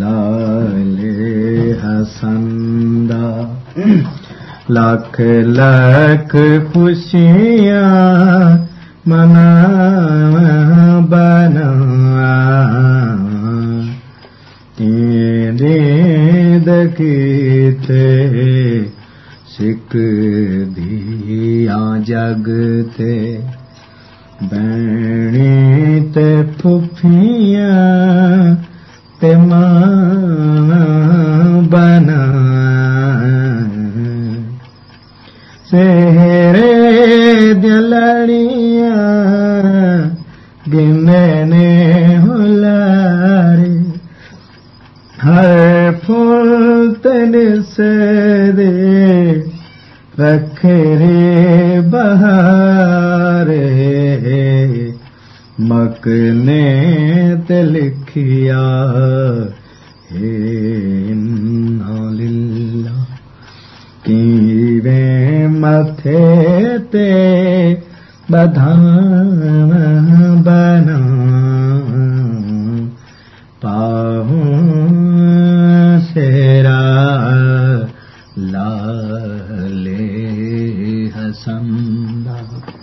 लाले हसंदा लाख लाख खुशियाँ मना बना तेरे दगीते सिख दिया जगते बैणी फुफ ते मां बन से जलणिया गिन हुते रखरे बहा क न त लिखिया हेला की रे मथे ते बधान बन